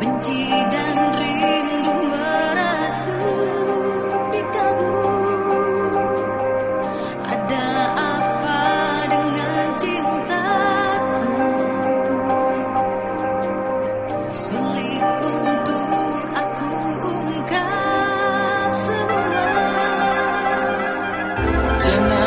benci dan rindu merasuk di kamu ada apa dengan cintaku? Sulit untuk aku ungkap semua. Jangan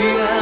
Yeah.